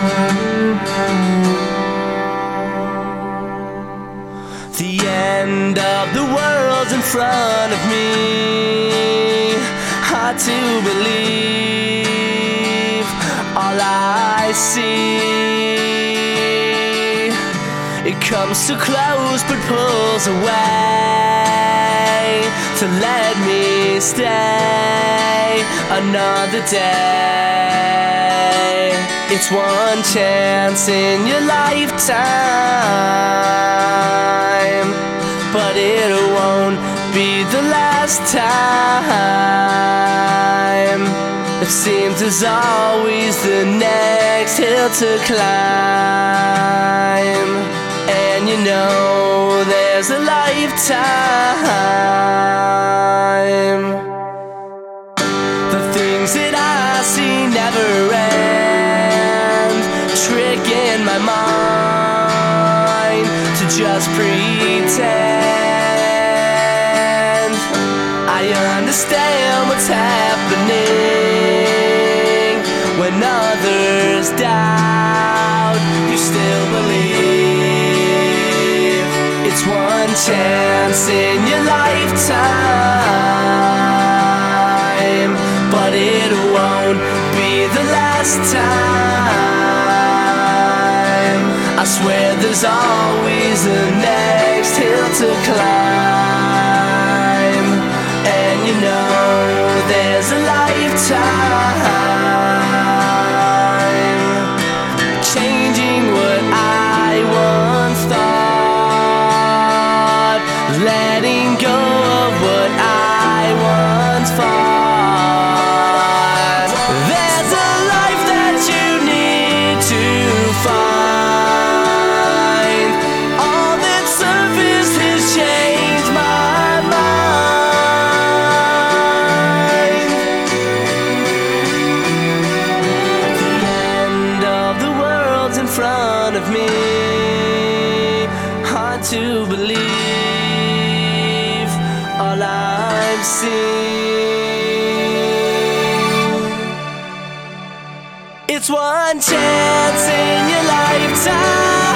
The end of the world's in front of me. Hard to believe. All I see. It comes too close but pulls away to let me stay another day. It's one chance in your lifetime, but it won't be the last time. It seems there's always the next hill to climb, and you know there's a lifetime. Tricking my mind to just pretend. I understand what's happening when others doubt. You still believe it's one chance in your lifetime, but it won't be the last time. I swear there's always the next hill to climb, and you know there's a lifetime changing what I once thought, letting of me. Hard to believe all I've seen. It's one chance in your lifetime.